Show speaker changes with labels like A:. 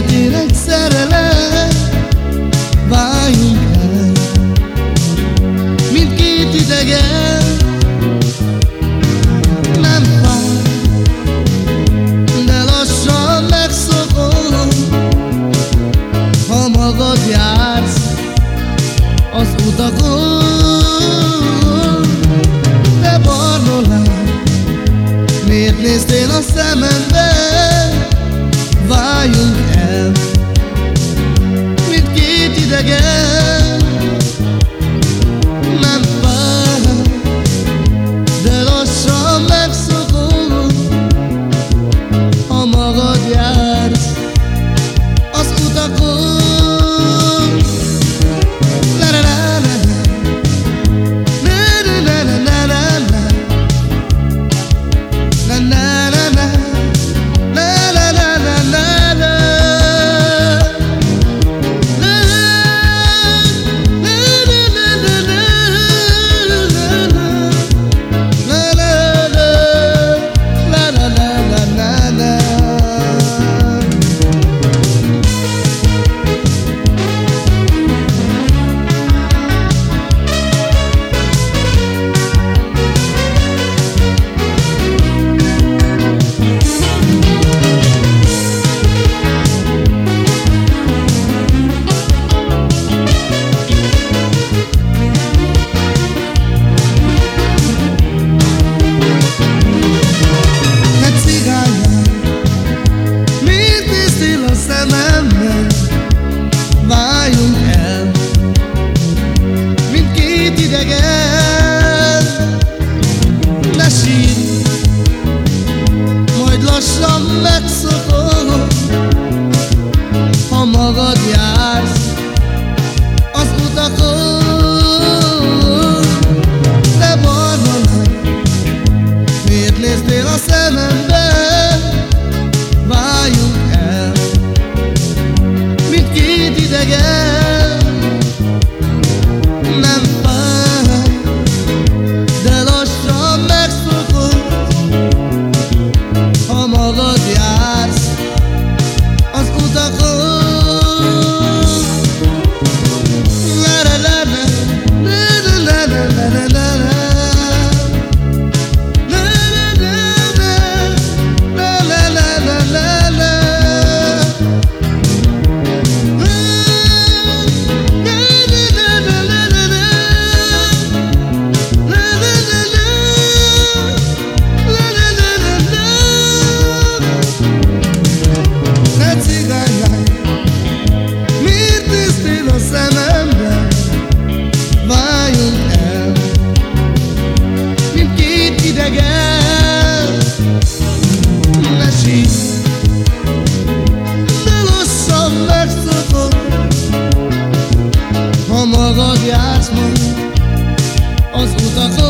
A: Egyedileg szerelem váljunk el. Mindkét idegen tanto